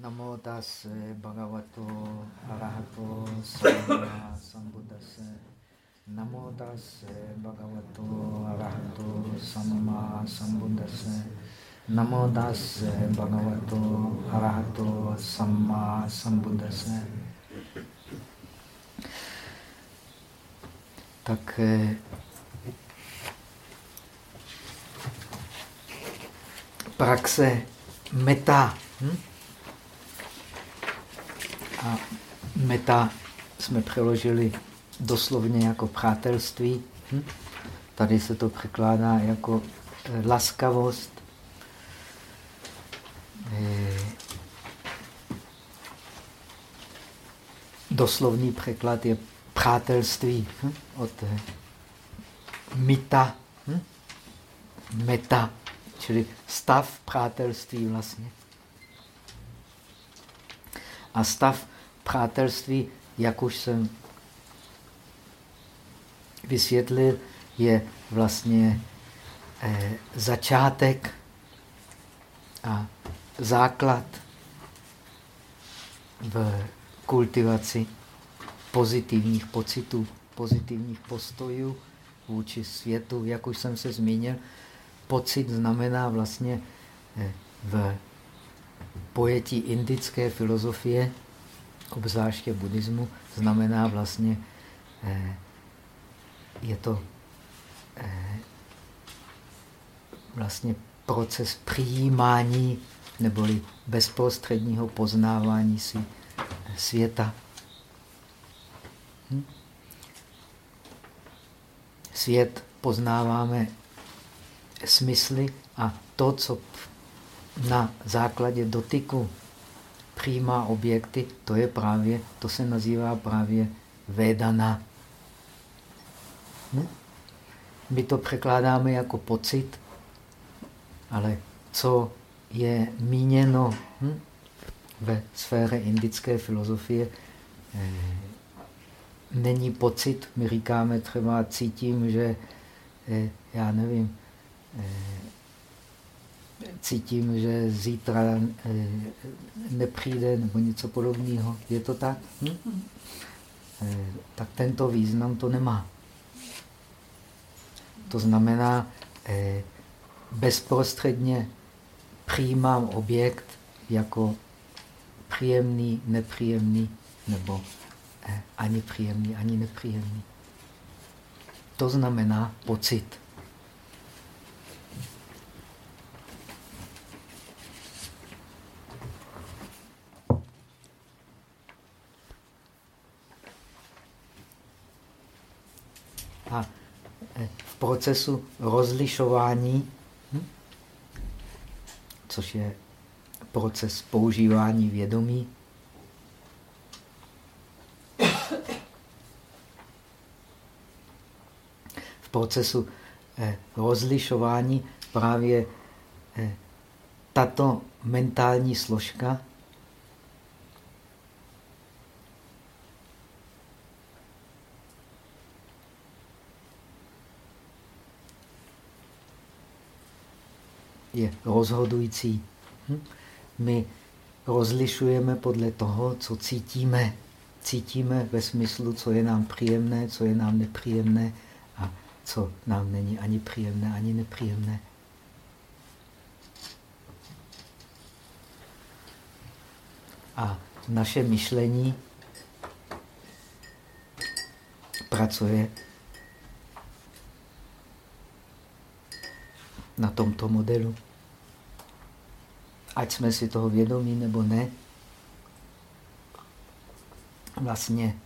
Namo tase bhagavato arahato samma sambuddhase. Namo tase bhagavato arahato samma sambuddhase. Namo tase bhagavato arahato samma sambuddhase. Tak eh, praxe meta. Hm? A meta jsme přeložili doslovně jako přátelství. Hm? Tady se to překládá jako eh, laskavost. Eh, doslovný překlad je přátelství hm? od eh, mita, hm? meta, čili stav přátelství vlastně. A stav přátelství, jak už jsem vysvětlil, je vlastně eh, začátek a základ v kultivaci pozitivních pocitů, pozitivních postojů vůči světu. Jak už jsem se zmínil, pocit znamená vlastně eh, v pojetí indické filozofie, obzvláště buddhismu, znamená vlastně, eh, je to eh, vlastně proces přijímání neboli bezprostředního poznávání si světa. Hm? Svět poznáváme smysly a to, co na základě dotyku přijímá objekty, to je právě, to se nazývá právě Vedana. Hm? My to překládáme jako pocit, ale co je míněno hm? ve sféře indické filozofie, eh, není pocit. My říkáme třeba, cítím, že, eh, já nevím, eh, cítím, že zítra eh, nepřijde nebo něco podobného. Je to tak? Hm? Eh, tak tento význam to nemá. To znamená, eh, bezprostředně přijímám objekt jako příjemný, nepříjemný, nebo ani příjemný, ani nepříjemný. To znamená pocit. A eh, v procesu rozlišování, hm, což je proces používání vědomí, v procesu eh, rozlišování právě eh, tato mentální složka je rozhodující. Hm? My rozlišujeme podle toho, co cítíme. Cítíme ve smyslu, co je nám příjemné, co je nám nepříjemné a co nám není ani příjemné, ani nepříjemné. A naše myšlení pracuje na tomto modelu. Ať jsme si toho vědomí nebo ne, vlastně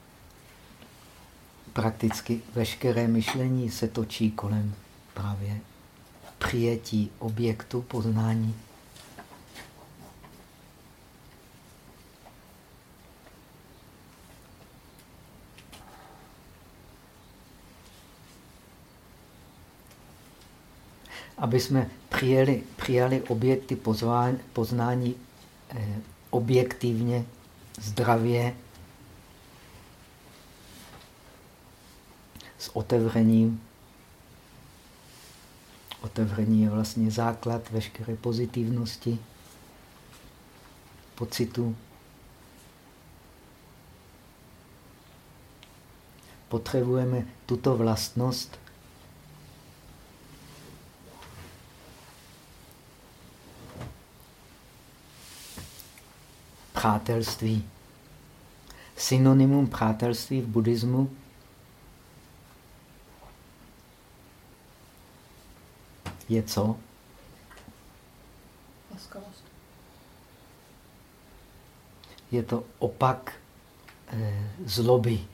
prakticky veškeré myšlení se točí kolem právě přijetí objektu poznání. aby jsme přijeli, přijali objekty pozvání, poznání eh, objektivně, zdravě, s otevřením. Otevření je vlastně základ veškeré pozitivnosti. pocitů. Potřebujeme tuto vlastnost přátelství. Synonymum přátelství v buddhismu je co? Laskavost. Je to opak eh, zloby,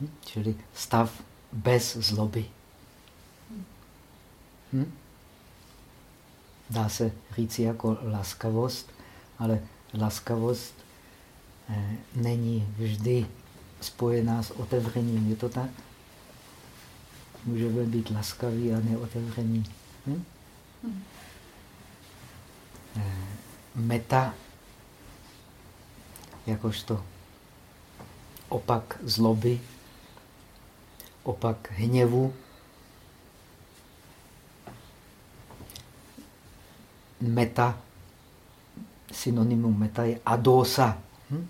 hm? čili stav bez zloby. Hm? Dá se říct jako laskavost, ale laskavost eh, není vždy spojená s otevřením. Je to tak? Můžeme být laskaví a neotevření. Hm? Meta, jakožto opak zloby, opak hněvu, meta, synonymum meta je adosa. Hm?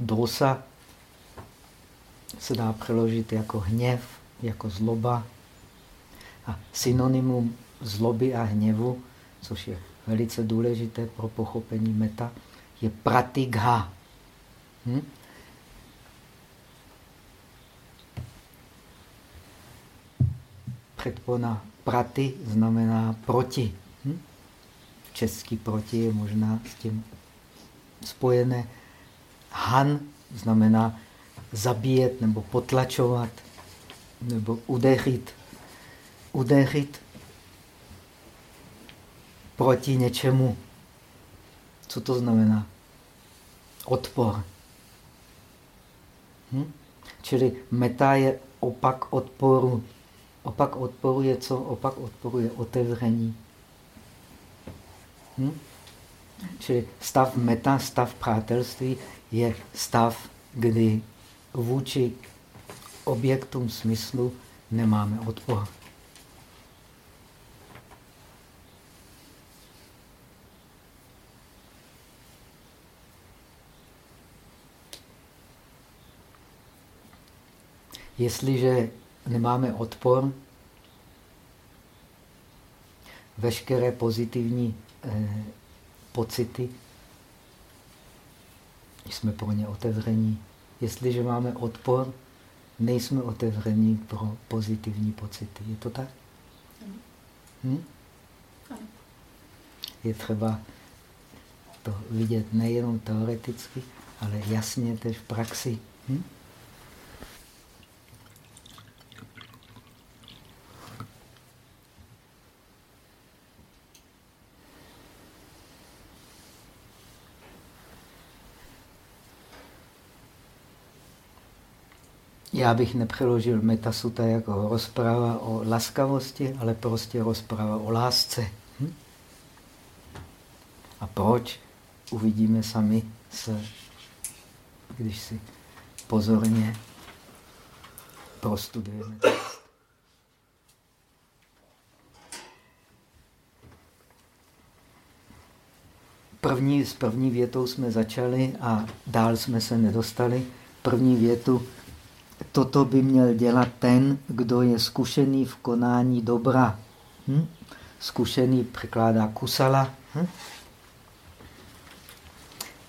Dosa se dá přeložit jako hněv, jako zloba. A synonymum zloby a hněvu, což je velice důležité pro pochopení meta, je pratigha. Hm? Předpona praty znamená proti. Hm? Český proti je možná s tím spojené. Han znamená zabíjet nebo potlačovat nebo udeřit. Udeřit proti něčemu. Co to znamená? Odpor. Hm? Čili meta je opak odporu. Opak odporu je co? Opak odporu je otevření. Hm? Čili stav meta, stav přátelství je stav, kdy vůči objektům smyslu nemáme odpor. Jestliže nemáme odpor, veškeré pozitivní eh, pocity, jsme pro ně otevření. Jestliže máme odpor, nejsme otevření pro pozitivní pocity. Je to tak? Hm? Je třeba to vidět nejenom teoreticky, ale jasně tež v praxi. Hm? Já bych nepřeložil metasuta jako rozprava o laskavosti, ale prostě rozprava o lásce. Hm? A proč? Uvidíme sami, se, když si pozorně prostudujeme. První, s první větou jsme začali a dál jsme se nedostali. První větu toto by měl dělat ten, kdo je zkušený v konání dobra. Hm? Zkušený překládá kusala. Hm?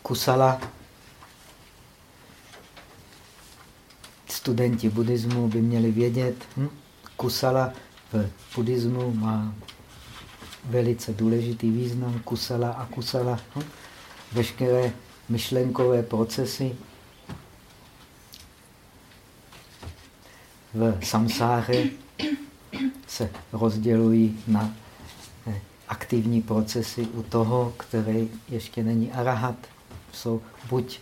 Kusala. Studenti buddhismu by měli vědět. Hm? Kusala v buddhismu má velice důležitý význam. Kusala a kusala. Hm? Veškeré myšlenkové procesy v samsáře se rozdělují na eh, aktivní procesy u toho, který ještě není arahat. Jsou buď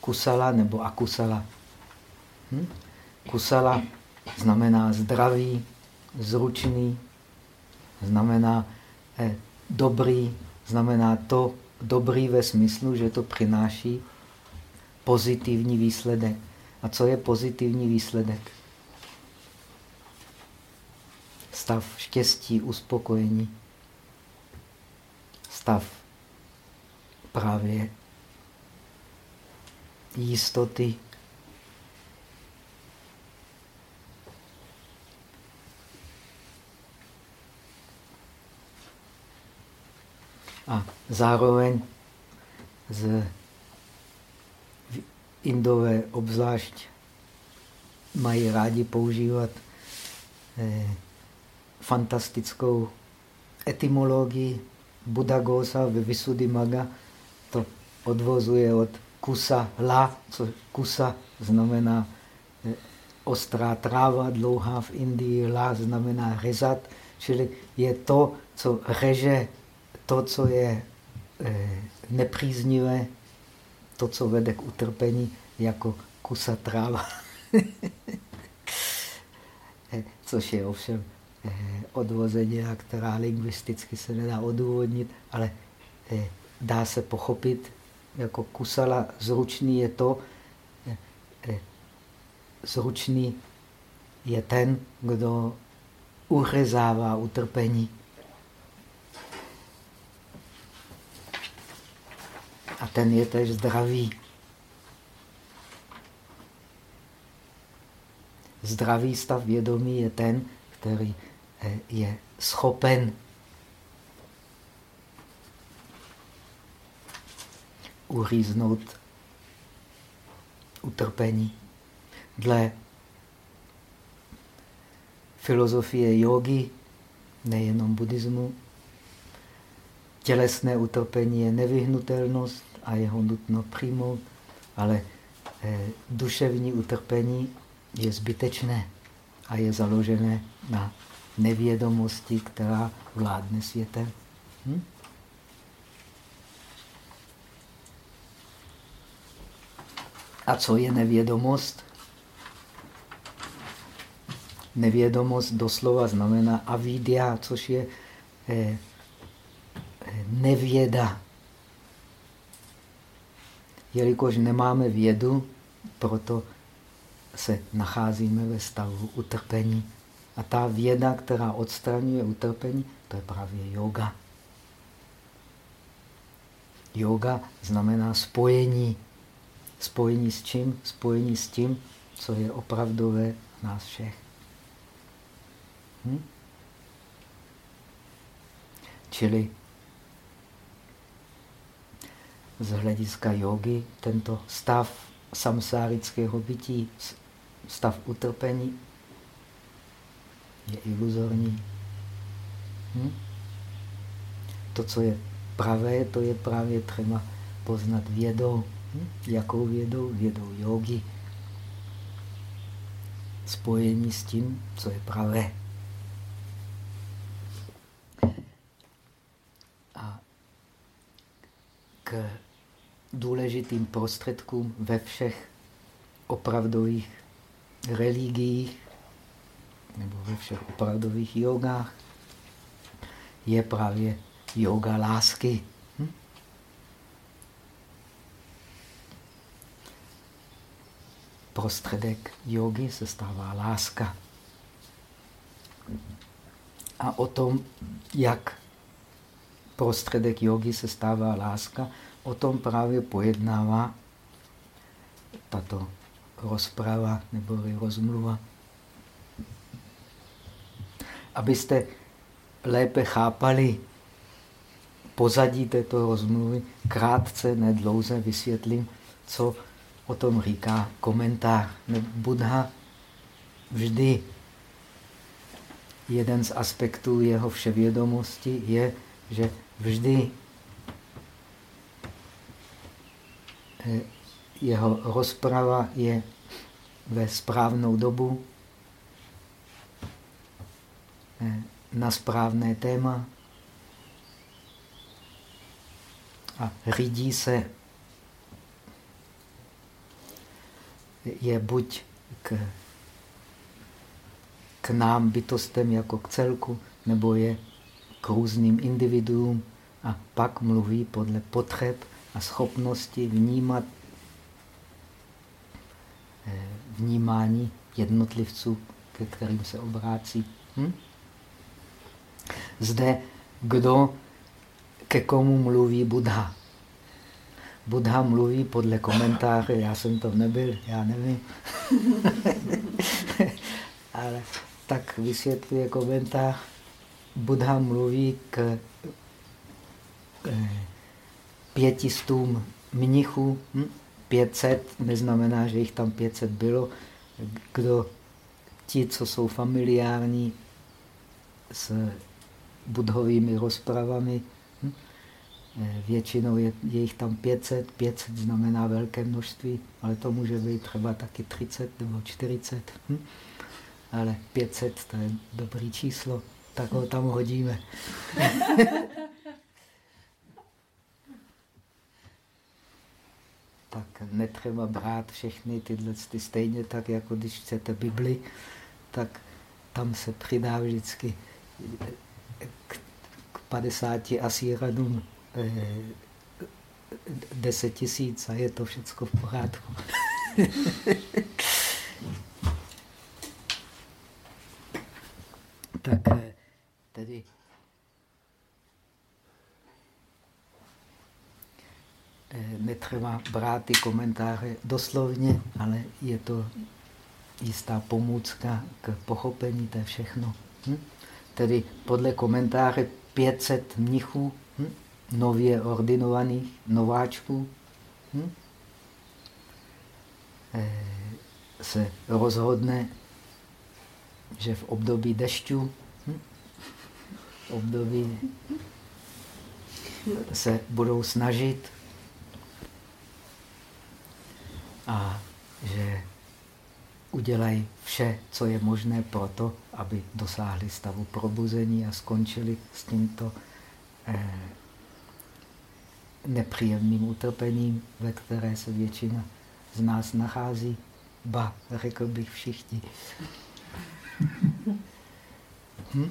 kusala nebo akusala. Hm? Kusala znamená zdravý, zručný, znamená eh, dobrý, znamená to dobrý ve smyslu, že to přináší pozitivní výsledek. A co je pozitivní výsledek? stav štěstí, uspokojení, stav právě jistoty. A zároveň z Indové obzvlášť mají rádi používat eh, fantastickou etymologii Buddha ve Visuddhimagga. To odvozuje od kusa la, co kusa znamená eh, ostrá tráva, dlouhá v Indii, la znamená rezat, čili je to, co reže, to, co je eh, nepříznivé, to, co vede k utrpení, jako kusa tráva. Eh, což je ovšem odvození, která lingvisticky se nedá odůvodnit, ale dá se pochopit jako kusala zručný je to, eh, eh, zručný je ten, kdo uřezává utrpení. Ten je tež zdravý. Zdravý stav vědomí je ten, který eh, je schopen uříznout utrpení. Dle filozofie jogy, nejenom buddhismu, tělesné utrpení je nevyhnutelnost a jeho nutno přijmout, ale eh, duševní utrpení je zbytečné a je založené na nevědomosti, která vládne světem. Hm? A co je nevědomost? Nevědomost doslova znamená avidia, což je eh, eh, nevěda. Jelikož nemáme vědu, proto se nacházíme ve stavu utrpení. A ta věda, která odstraňuje utrpení, to je právě yoga. Yoga znamená spojení Spojení s čím? Spojení s tím, co je opravdové v nás všech. Hm? Čili z hlediska jogy tento stav samsárického bytí, stav utrpení, je iluzorní. Hm? To, co je pravé, to je právě třeba poznat vědou. Hm? Jakou vědou? Vědou jogy. Spojení s tím, co je pravé. A k důležitým prostředkům ve všech opravdových religiích nebo ve všech opravdových jogách je právě yoga lásky. prostředek jogy se stává láska. A o tom, jak prostředek jogy se stává láska, o tom právě pojednává tato rozprava nebo rozmluva. Abyste lépe chápali pozadí této rozmluvy, krátce, nedlouze vysvětlím, co o tom říká komentář. Buddha vždy jeden z aspektů jeho vševědomosti je, že vždy eh, jeho rozprava je ve správnou dobu, eh, na správné téma. A řídí se. Je buď k, k nám bytostem jako k celku, nebo je k různým individuům a pak mluví podle potřeb a schopnosti vnímat eh, vnímání jednotlivců, ke kterým se obrácí. Hm? Zde kdo ke komu mluví Buddha. Buddha mluví podle komentáře, já jsem to nebyl, já nevím. Ale tak vysvětluje komentář. Buddha mluví k pětistům mnichů. 500 hm? neznamená, že jich tam 500 bylo. Kdo ti, co jsou familiární s budhovými rozpravami, hm? Eh, většinou je, je jich tam 500, 500 znamená velké množství, ale to může být třeba taky 30 nebo 40. Hm? Ale 500 to je dobrý číslo, tak ho tam hodíme. tak netřeba brát všechny tyhle ty stejně tak, jako když chcete Bibli, tak tam se přidá vždycky k, k 50 asíranům 10 tisíc a je to všechno v pořádku. tak eh, tedy eh, netřeba brát ty komentáře doslovně, ale je to jistá pomůcka k pochopení, to je všechno. Hm? Tedy podle komentáře 500 mnichů hm? nově ordinovaných nováčků hm? Eh, se rozhodne, že v období dešťu, hm? v období se budou snažit a že udělají vše, co je možné pro to, aby dosáhli stavu probuzení a skončili s tímto eh, nepříjemným utrpením, ve které se většina z nás nachází. Ba, řekl bych všichni. Hm?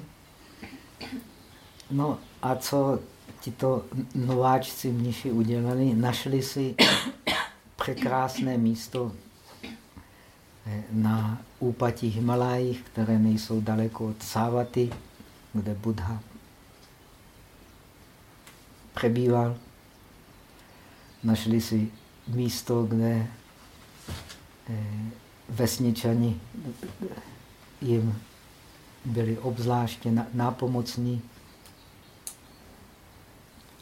No a co tito nováčci mniši udělali? Našli si překrásné místo eh, na úpatí Himalájích, které nejsou daleko od Sávaty, kde Buddha přebýval. Našli si místo, kde eh, vesničani jim byli obzvláště nápomocní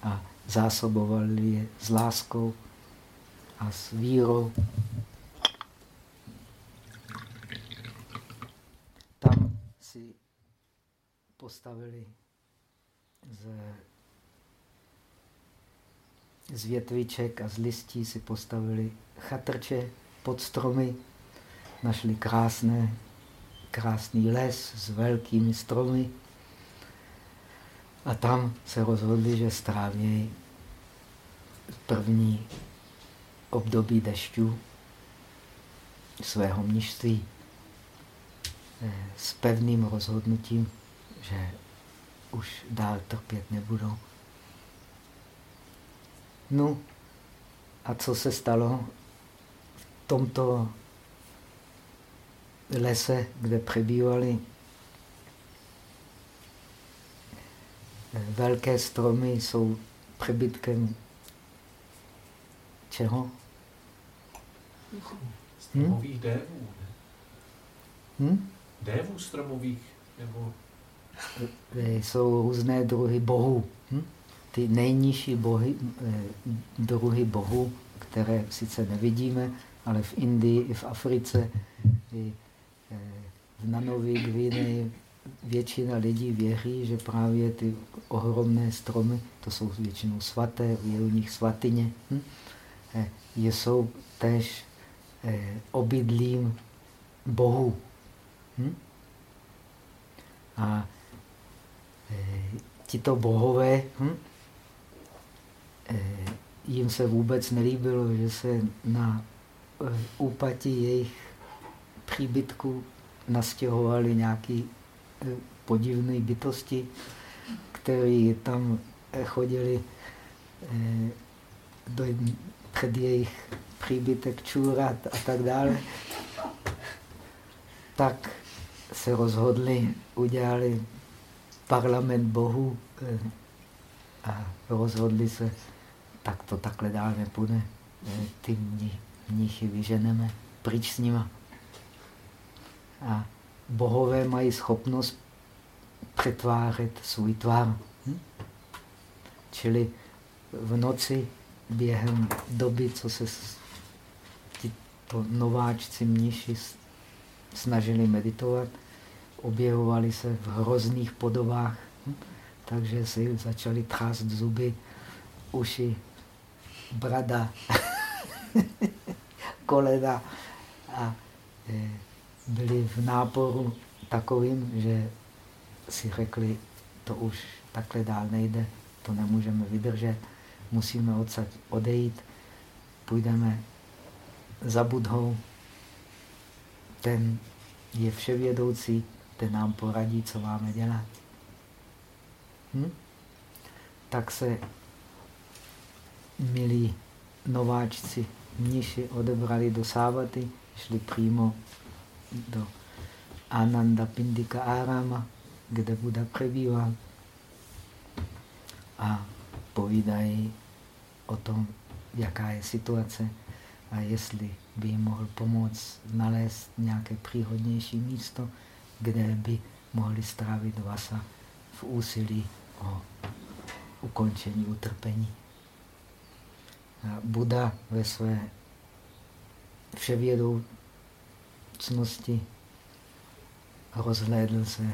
a zásobovali je s láskou a s vírou. Tam si postavili z z větviček a z listí si postavili chatrče pod stromy, našli krásné, krásný les s velkými stromy a tam se rozhodli, že strávějí první období dešťů svého mnižství eh, s pevným rozhodnutím, že už dál trpět nebudou. No a co se stalo v tomto lese, kde přebývali velké stromy, jsou přebytkem čeho? Stromových hm? dévů. Hm? Dévů stromových nebo... Jsou různé druhy bohů. Hm? ty nejnižší bohy, eh, druhy bohů, které sice nevidíme, ale v Indii i v Africe, i eh, v Nanovi, Gvineji, většina lidí věří, že právě ty ohromné stromy, to jsou většinou svaté, je u nich svatyně, hm? Eh, jsou tež obydlím bohů. Hm? A tito bohové hm? Eh, jim se vůbec nelíbilo, že se na eh, úpatí jejich příbytku nastěhovali nějaký eh, podivné bytosti, které tam chodili do, před jejich příbytek čůrat a tak dále, tak se rozhodli, udělali parlament bohu eh, a rozhodli se, tak to takhle dál nepůjde. Eh, ty mnichy vyženeme pryč s nima. A bohové mají schopnost přetvářet svůj tvar. Hm? Čili v noci během doby, co se to nováčci mniši snažili meditovat, objevovali se v hrozných podobách, hm? takže si začali trást zuby, uši, brada, kolena a e, byli v náporu takovým, že si řekli, to už takhle dál nejde, to nemůžeme vydržet, musíme odsaď odejít, půjdeme za Budhou, ten je vševědoucí, ten nám poradí, co máme dělat. Hm? Tak se, milí nováčci, mniši odebrali do Sávaty, šli přímo do Ananda Pindika Arama, kde Buda přebýval a povídají o tom, jaká je situace a jestli by jim mohl pomoct nalézt nějaké příhodnější místo, kde by mohli strávit vasa v úsilí o ukončení utrpení. A Buda ve své vševědoucnosti rozhlédl se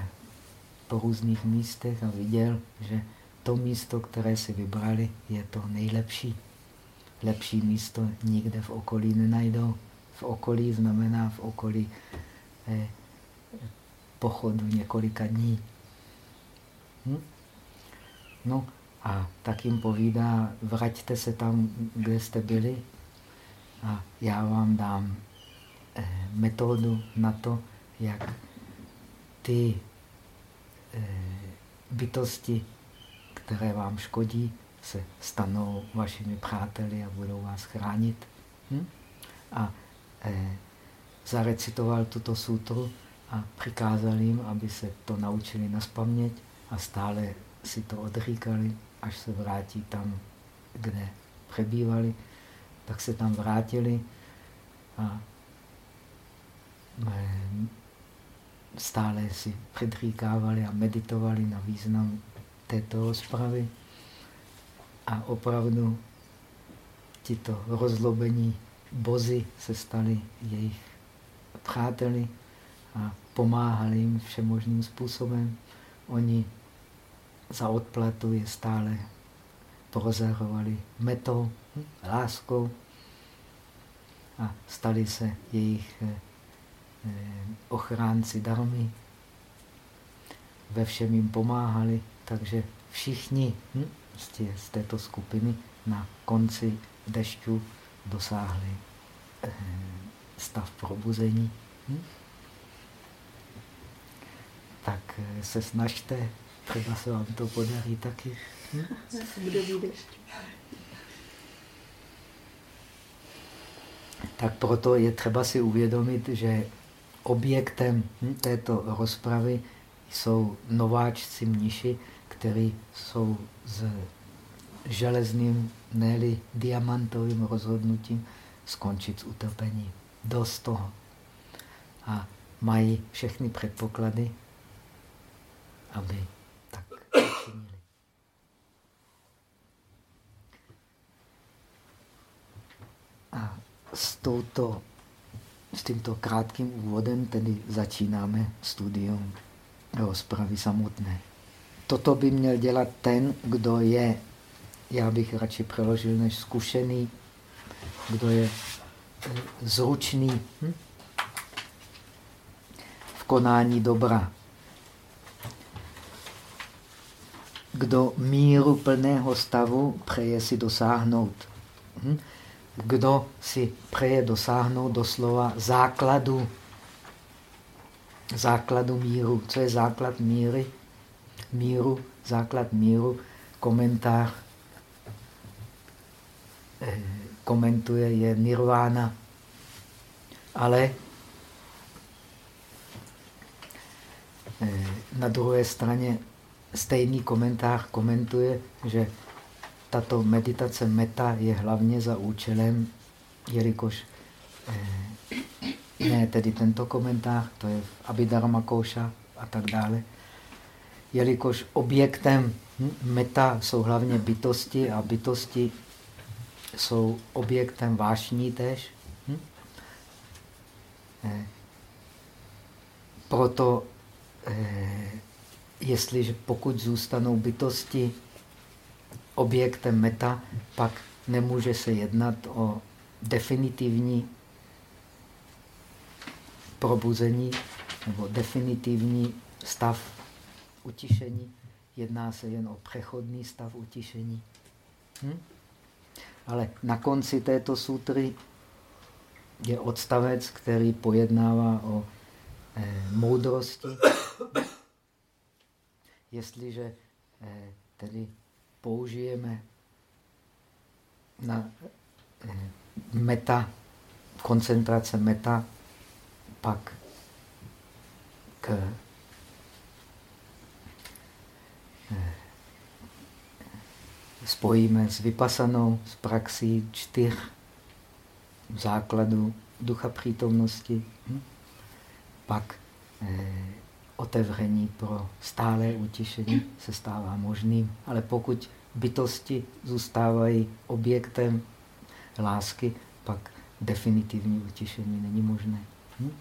po různých místech a viděl, že to místo, které si vybrali, je to nejlepší. Lepší místo nikde v okolí nenajdou. V okolí znamená v okolí eh, pochodu několika dní. Hm? No a tak jim povídá, vraťte se tam, kde jste byli a já vám dám eh, metodu na to, jak ty eh, bytosti, které vám škodí, se stanou vašimi přáteli a budou vás chránit. Hm? A eh, zarecitoval tuto sutru a přikázal jim, aby se to naučili na spaměť a stále si to odříkali, až se vrátí tam, kde přebývali, tak se tam vrátili a eh, stále si předříkávali a meditovali na význam této rozpravy. A opravdu tito rozlobení bozy se stali jejich přáteli a pomáhali jim všemožným způsobem. Oni za odplatu je stále prozarovali metou, láskou a stali se jejich eh, eh, ochránci darmy. Ve všem jim pomáhali, takže všichni hm, z této skupiny na konci dešťu dosáhli eh, stav probuzení. Hm? Tak eh, se snažte, třeba se vám to podarí taky. Hm? Tak proto je třeba si uvědomit, že objektem hm, této rozpravy jsou nováčci mniši, kteří jsou s železným, ne diamantovým rozhodnutím skončit s utrpením. Dost toho. A mají všechny předpoklady, aby tak učinili. A s, touto, s tímto krátkým úvodem tedy začínáme studium rozpravy samotné. Toto by měl dělat ten, kdo je, já bych radši přeložil než zkušený, kdo je eh, zručný hm? v konání dobra. Kdo míru plného stavu přeje si dosáhnout. Hm? Kdo si přeje dosáhnout doslova základu, základu míru. Co je základ míry? Míru, základ míru, komentář eh, komentuje, je nirvána. Ale eh, na druhé straně stejný komentář komentuje, že tato meditace meta je hlavně za účelem, jelikož eh, ne tedy tento komentář, to je Abhidharma Koša a tak dále, jelikož objektem meta jsou hlavně bytosti a bytosti jsou objektem vášní tež. Hm? Eh, proto, eh, jestliže pokud zůstanou bytosti objektem meta, pak nemůže se jednat o definitivní probuzení nebo definitivní stav utišení. Jedná se jen o přechodný stav utišení. Hm? Ale na konci této sutry je odstavec, který pojednává o eh, moudrosti. Jestliže eh, tedy použijeme na eh, meta, koncentrace meta, pak k spojíme s vypasanou, s praxí čtyř základů ducha přítomnosti, hm? pak eh, otevření pro stálé utišení se stává možným. Ale pokud bytosti zůstávají objektem lásky, pak definitivní utišení není možné. Hm?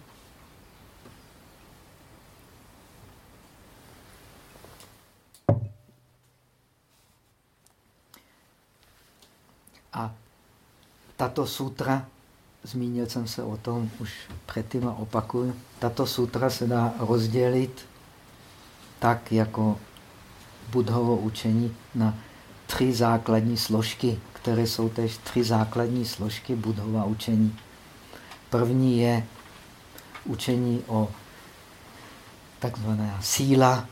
A tato sutra, zmínil jsem se o tom už předtím a opakuju, tato sutra se dá rozdělit tak, jako budhovo učení na tři základní složky, které jsou tež tři základní složky budhova učení. První je učení o takzvaná síla,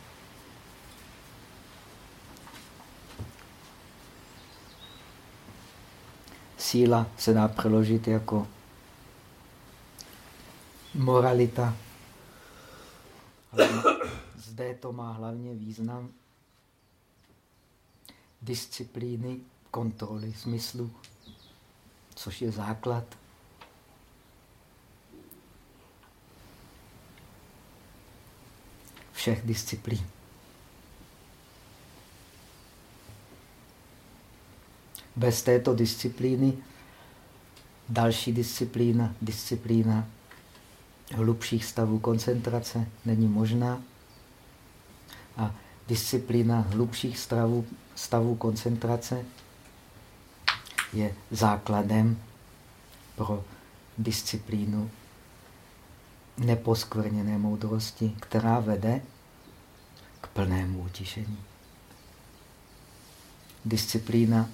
síla se dá přeložit jako moralita. Zde to má hlavně význam disciplíny, kontroly smyslu, což je základ všech disciplín. Bez této disciplíny další disciplína, disciplína hlubších stavů koncentrace není možná. A disciplína hlubších stavů, stavů koncentrace je základem pro disciplínu neposkvrněné moudrosti, která vede k plnému utišení. Disciplína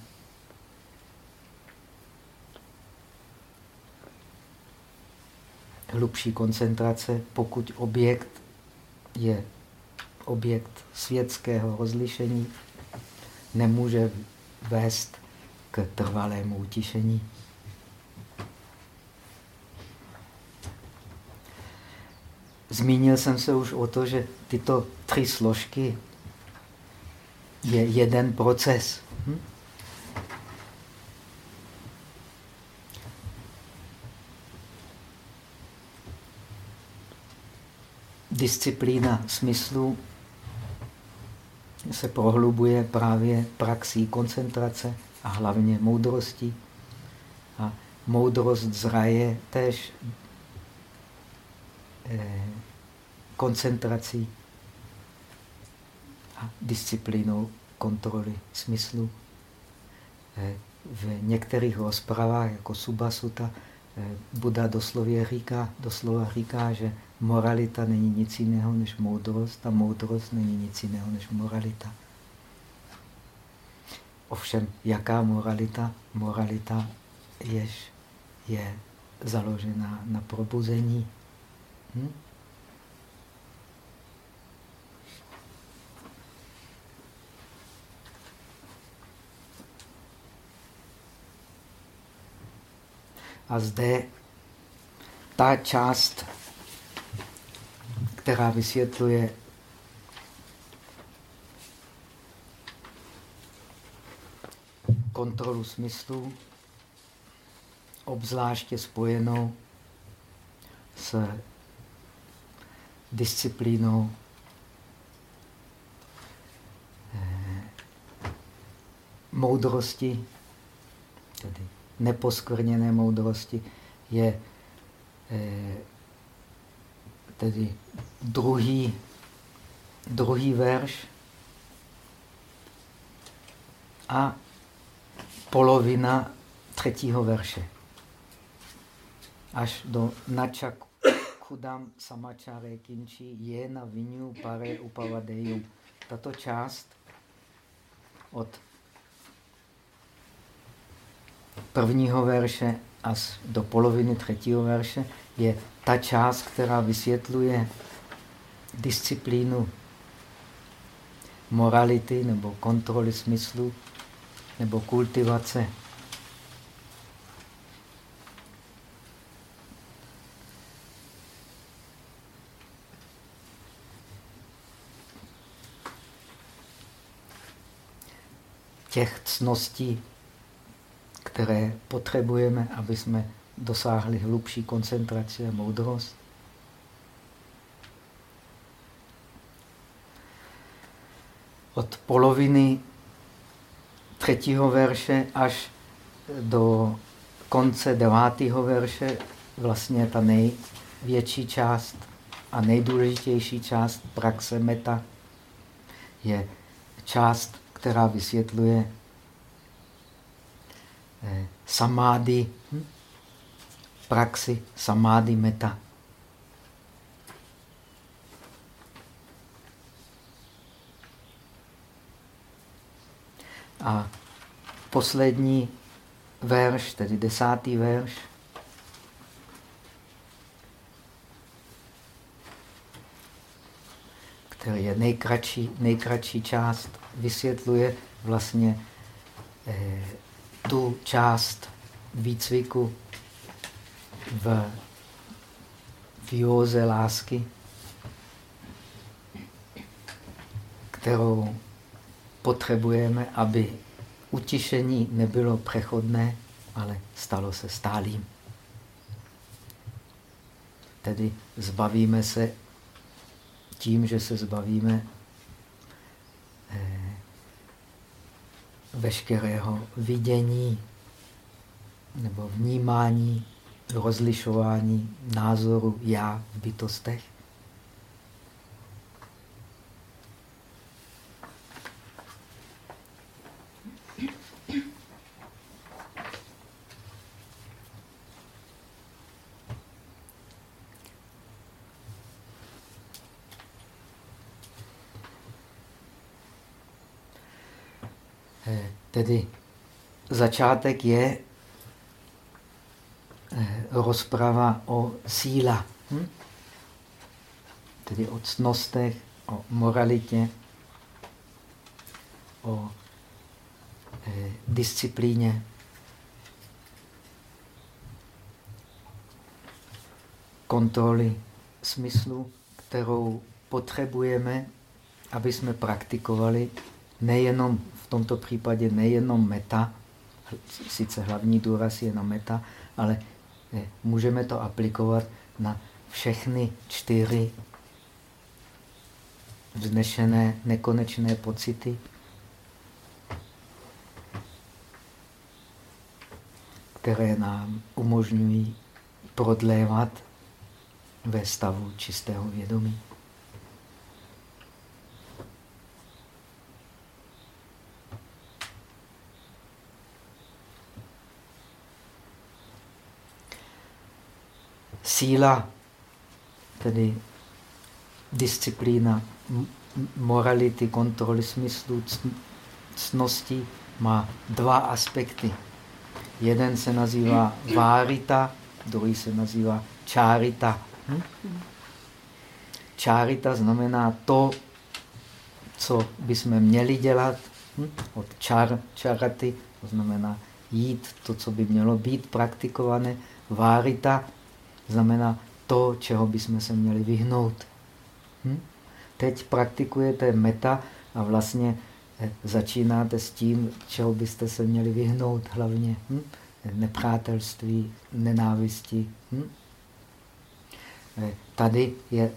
hlubší koncentrace, pokud objekt je objekt světského rozlišení, nemůže vést k trvalému utišení. Zmínil jsem se už o to, že tyto tři složky je jeden proces. Hm? Disciplína smyslu se prohlubuje právě praxí koncentrace a hlavně moudrosti. A moudrost zraje též eh, koncentrací a disciplínou kontroly smyslu. Eh, v některých rozpravách, jako Subasuta, eh, Buddha doslově říká, doslova říká, že moralita není nic jiného než moudrost a moudrost není nic jiného než moralita. Ovšem, jaká moralita? Moralita jež je založená na probuzení. Hm? A zde ta část která vysvětluje kontrolu smyslu, obzvláště spojenou s disciplínou eh, moudrosti, tedy neposkvrněné moudrosti, je eh, tedy druhý, druhý verš a polovina třetího verše. Až do načak chudám samačare kinči je na vinu pare upavadeju. Tato část od prvního verše až do poloviny třetího verše je ta část, která vysvětluje disciplínu morality nebo kontroly smyslu nebo kultivace. těch cností, které potřebujeme, aby jsme dosáhli hlubší koncentrace a moudrost. Od poloviny třetího verše až do konce devátého verše vlastně ta největší část a nejdůležitější část praxe meta je část, která vysvětluje eh, samády, hm? Praxi samády meta. A poslední verš, tedy desátý verš, který je nejkratší, nejkratší část, vysvětluje vlastně eh, tu část výcviku v, v józe lásky, kterou potřebujeme, aby utišení nebylo přechodné, ale stalo se stálým. Tedy zbavíme se tím, že se zbavíme eh, veškerého vidění nebo vnímání, rozlišování názoru já v bytostech. Tedy začátek je eh, rozprava o síla. Hm? Tedy o cnostech, o moralitě, o eh, disciplíně. kontroly smyslu, kterou potřebujeme, aby jsme praktikovali nejenom tomto případě nejenom meta, sice hlavní důraz je na meta, ale můžeme to aplikovat na všechny čtyři vznešené nekonečné pocity, které nám umožňují prodlévat ve stavu čistého vědomí. Síla, tedy disciplína morality, kontroly smyslu, cnosti, má dva aspekty. Jeden se nazývá várita, druhý se nazývá čárita. Hm? Čárita znamená to, co bychom měli dělat, hm? od čar, čaraty, to znamená jít, to, co by mělo být praktikované. Várita znamená to, čeho bychom se měli vyhnout. Hm? Teď praktikujete meta a vlastně eh, začínáte s tím, čeho byste se měli vyhnout hlavně. Hm? Nepřátelství, nenávisti. Hm? Eh, tady je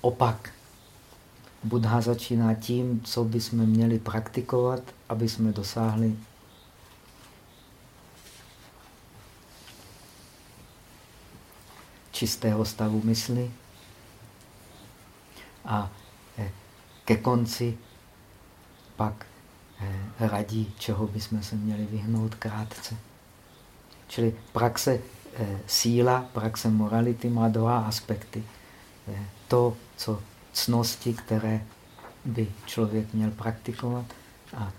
opak. Buddha začíná tím, co bychom měli praktikovat, aby jsme dosáhli čistého stavu mysli. A eh, ke konci pak eh, radí, čeho bychom se měli vyhnout krátce. Čili praxe eh, síla, praxe morality má dva aspekty. To, co cnosti, které by člověk měl praktikovat a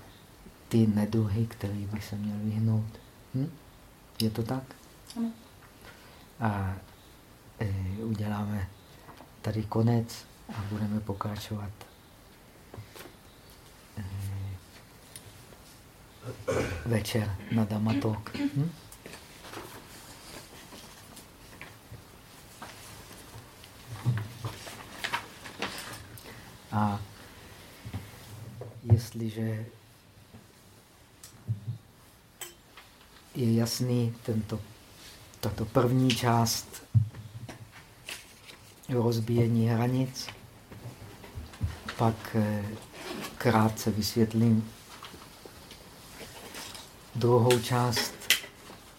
ty neduhy, které by se měl vyhnout. Hm? Je to tak? Ano. A uděláme tady konec a budeme pokračovat. E, večer na Damatok. Hm? A jestliže je jasný tento, tato první část rozbíjení hranic, pak eh, krátce vysvětlím druhou část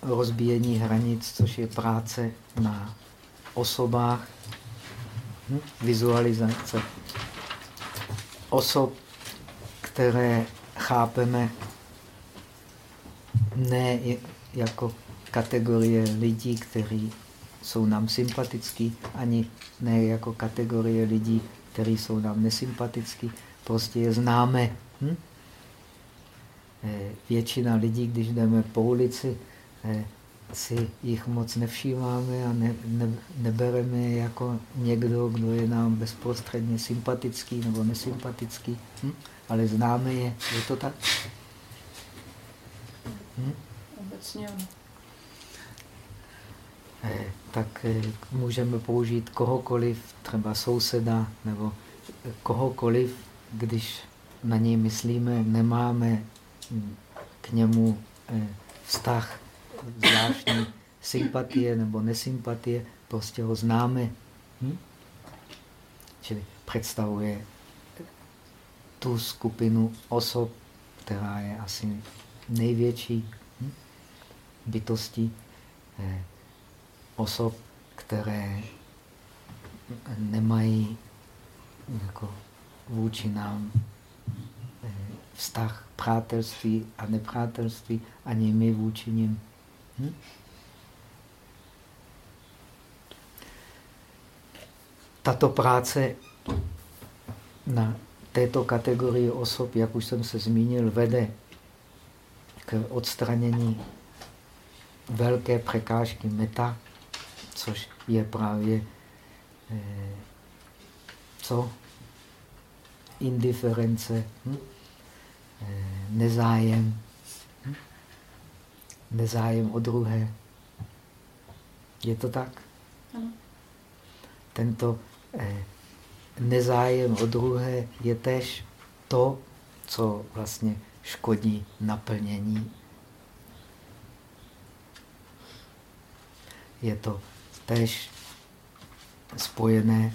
rozbíjení hranic, což je práce na osobách, hm? vizualizace osob, které chápeme ne jako kategorie lidí, kteří jsou nám sympatický, ani ne jako kategorie lidí, kteří jsou nám nesympatický. Prostě je známe. Hm? Eh, většina lidí, když jdeme po ulici, eh, si jich moc nevšímáme a ne, ne, nebereme jako někdo, kdo je nám bezprostředně sympatický nebo nesympatický, hm? ale známe je. Je to tak? Hm? Obecně tak eh, můžeme použít kohokoliv, třeba souseda nebo kohokoliv, když na něj myslíme, nemáme hm, k němu eh, vztah zvláštní sympatie nebo nesympatie, prostě ho známe. Hm? Čili představuje tu skupinu osob, která je asi největší hm? bytostí eh, osob, které nemají jako vůči nám eh, vztah přátelství a nepřátelství, ani my vůči nim. Hm? Tato práce na této kategorii osob, jak už jsem se zmínil, vede k odstranění velké překážky meta, což je právě eh, co? Indiference, hm? eh, nezájem, nezájem o druhé. Je to tak? Ano. Tento eh, nezájem o druhé je tež to, co vlastně škodí naplnění. Je to tež spojené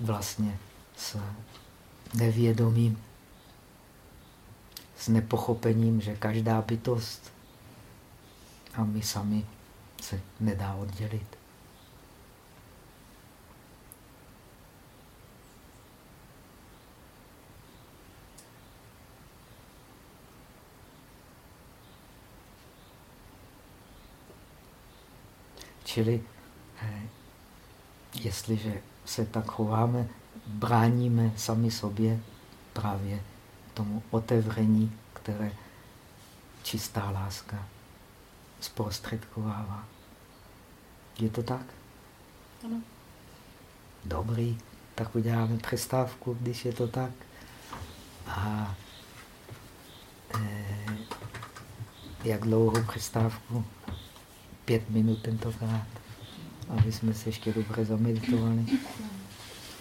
vlastně s nevědomím, s nepochopením, že každá bytost a my sami se nedá oddělit. Čili eh, jestliže se tak chováme, bráníme sami sobě právě tomu otevření, které čistá láska zprostředkovává. Je to tak? Ano. Dobrý, tak uděláme přestávku, když je to tak. A eh, jak dlouhou přestávku? Pět minut tentokrát, aby jsme se ještě dobře zameditovali.